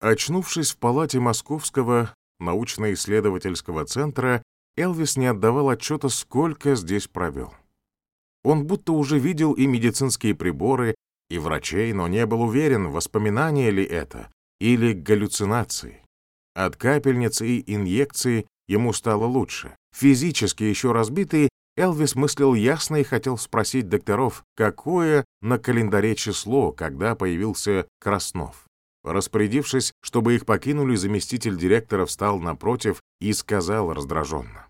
Очнувшись в палате Московского научно-исследовательского центра, Элвис не отдавал отчета, сколько здесь провел. Он будто уже видел и медицинские приборы, и врачей, но не был уверен, воспоминания ли это или галлюцинации. От капельницы и инъекции ему стало лучше. Физически еще разбитый, Элвис мыслил ясно и хотел спросить докторов, какое на календаре число, когда появился Краснов. Распорядившись, чтобы их покинули, заместитель директора встал напротив и сказал раздраженно.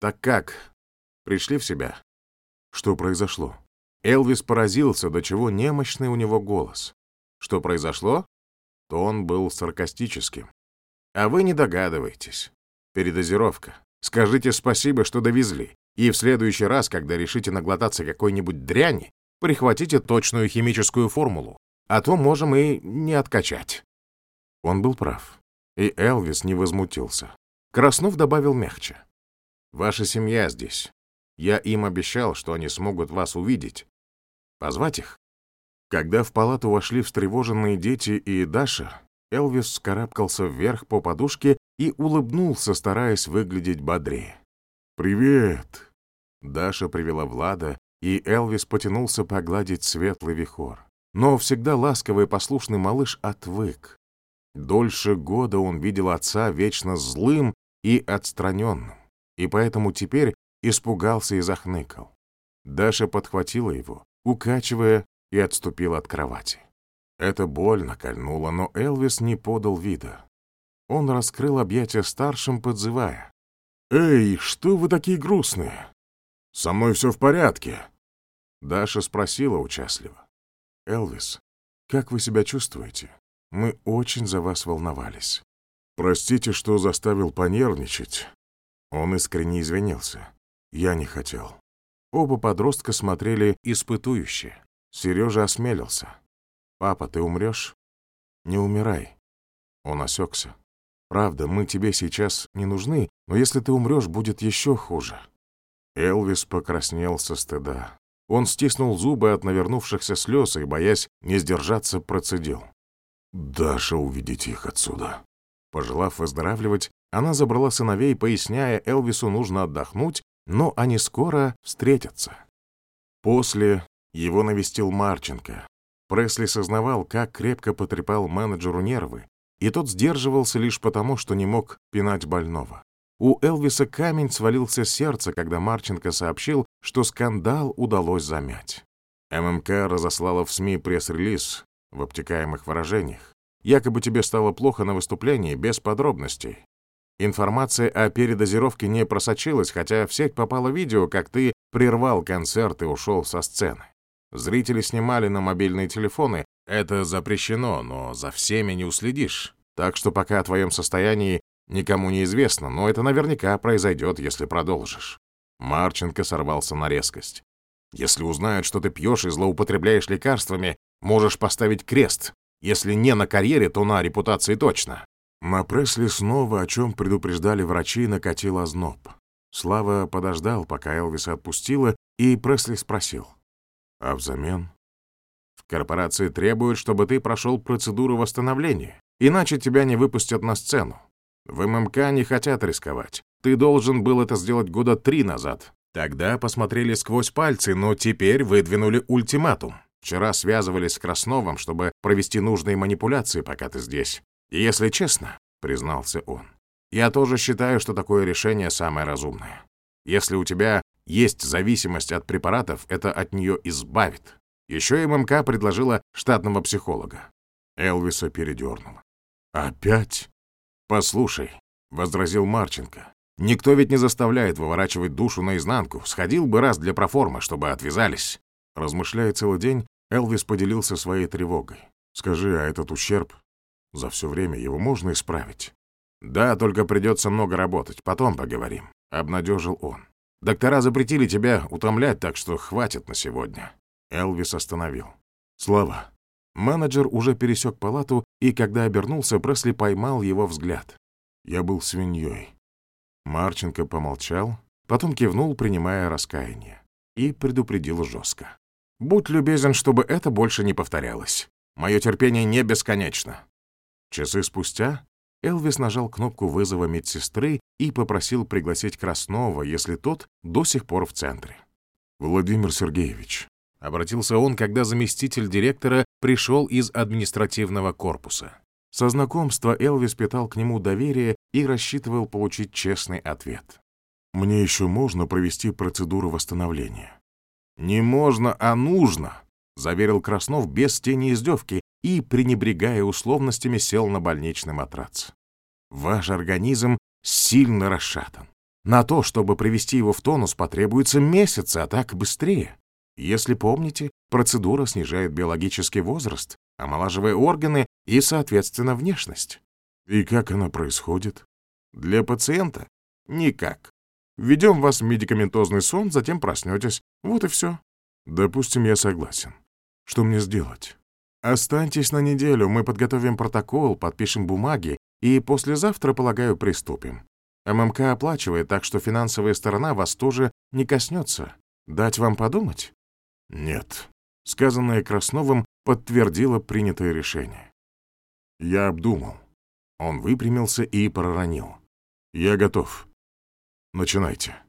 «Так как? Пришли в себя?» Что произошло? Элвис поразился, до чего немощный у него голос. Что произошло? То он был саркастическим. А вы не догадываетесь. Передозировка. Скажите спасибо, что довезли. И в следующий раз, когда решите наглотаться какой-нибудь дряни, прихватите точную химическую формулу а то можем и не откачать». Он был прав, и Элвис не возмутился. Краснов добавил мягче. «Ваша семья здесь. Я им обещал, что они смогут вас увидеть. Позвать их?» Когда в палату вошли встревоженные дети и Даша, Элвис скарабкался вверх по подушке и улыбнулся, стараясь выглядеть бодрее. «Привет!» Даша привела Влада, и Элвис потянулся погладить светлый вихор. Но всегда ласковый и послушный малыш отвык. Дольше года он видел отца вечно злым и отстраненным, и поэтому теперь испугался и захныкал. Даша подхватила его, укачивая, и отступила от кровати. Это больно кольнуло, но Элвис не подал вида. Он раскрыл объятия старшим, подзывая. «Эй, что вы такие грустные? Со мной все в порядке?» Даша спросила участливо. «Элвис, как вы себя чувствуете? Мы очень за вас волновались». «Простите, что заставил понервничать». Он искренне извинился. «Я не хотел». Оба подростка смотрели испытующе. Сережа осмелился. «Папа, ты умрешь?» «Не умирай». Он осекся. «Правда, мы тебе сейчас не нужны, но если ты умрешь, будет еще хуже». Элвис покраснел со стыда. Он стиснул зубы от навернувшихся слез и, боясь не сдержаться, процедил. «Даша, уведите их отсюда». Пожелав выздоравливать, она забрала сыновей, поясняя, Элвису нужно отдохнуть, но они скоро встретятся. После его навестил Марченко. Пресли сознавал, как крепко потрепал менеджеру нервы, и тот сдерживался лишь потому, что не мог пинать больного. У Элвиса камень свалился с сердца, когда Марченко сообщил, что скандал удалось замять. ММК разослала в СМИ пресс-релиз в обтекаемых выражениях. Якобы тебе стало плохо на выступлении, без подробностей. Информация о передозировке не просочилась, хотя в сеть попало видео, как ты прервал концерт и ушел со сцены. Зрители снимали на мобильные телефоны. Это запрещено, но за всеми не уследишь. Так что пока о твоем состоянии Никому не известно, но это наверняка произойдет, если продолжишь. Марченко сорвался на резкость. Если узнают, что ты пьешь и злоупотребляешь лекарствами, можешь поставить крест. Если не на карьере, то на репутации точно. На Пресли снова, о чем предупреждали врачи, накатил озноб. Слава подождал, пока Элвиса отпустила, и Пресли спросил. А взамен? В корпорации требуют, чтобы ты прошел процедуру восстановления, иначе тебя не выпустят на сцену. В ММК не хотят рисковать. Ты должен был это сделать года три назад. Тогда посмотрели сквозь пальцы, но теперь выдвинули ультиматум. Вчера связывались с Красновым, чтобы провести нужные манипуляции, пока ты здесь. Если честно, признался он, я тоже считаю, что такое решение самое разумное. Если у тебя есть зависимость от препаратов, это от нее избавит. Еще ММК предложила штатного психолога. Элвиса передернуло. «Опять?» «Послушай», — возразил Марченко, — «никто ведь не заставляет выворачивать душу наизнанку. Сходил бы раз для проформы, чтобы отвязались». Размышляя целый день, Элвис поделился своей тревогой. «Скажи, а этот ущерб? За все время его можно исправить?» «Да, только придется много работать. Потом поговорим», — обнадежил он. «Доктора запретили тебя утомлять, так что хватит на сегодня». Элвис остановил. «Слава, Менеджер уже пересек палату, и когда обернулся, Пресли поймал его взгляд. «Я был свиньей». Марченко помолчал, потом кивнул, принимая раскаяние, и предупредил жестко. «Будь любезен, чтобы это больше не повторялось. Мое терпение не бесконечно». Часы спустя Элвис нажал кнопку вызова медсестры и попросил пригласить Краснова, если тот до сих пор в центре. «Владимир Сергеевич», — обратился он, когда заместитель директора пришел из административного корпуса. Со знакомства Элвис питал к нему доверие и рассчитывал получить честный ответ. «Мне еще можно провести процедуру восстановления». «Не можно, а нужно», — заверил Краснов без тени издевки и, пренебрегая условностями, сел на больничный матрац. «Ваш организм сильно расшатан. На то, чтобы привести его в тонус, потребуется месяцы, а так быстрее. Если помните, процедура снижает биологический возраст, омолаживая органы и, соответственно, внешность. И как она происходит? Для пациента? Никак. Введем вас в медикаментозный сон, затем проснетесь. Вот и все. Допустим, я согласен. Что мне сделать? Останьтесь на неделю, мы подготовим протокол, подпишем бумаги, и послезавтра, полагаю, приступим. ММК оплачивает, так что финансовая сторона вас тоже не коснется. Дать вам подумать? Нет. Сказанное Красновым подтвердило принятое решение. Я обдумал. Он выпрямился и проронил. Я готов. Начинайте.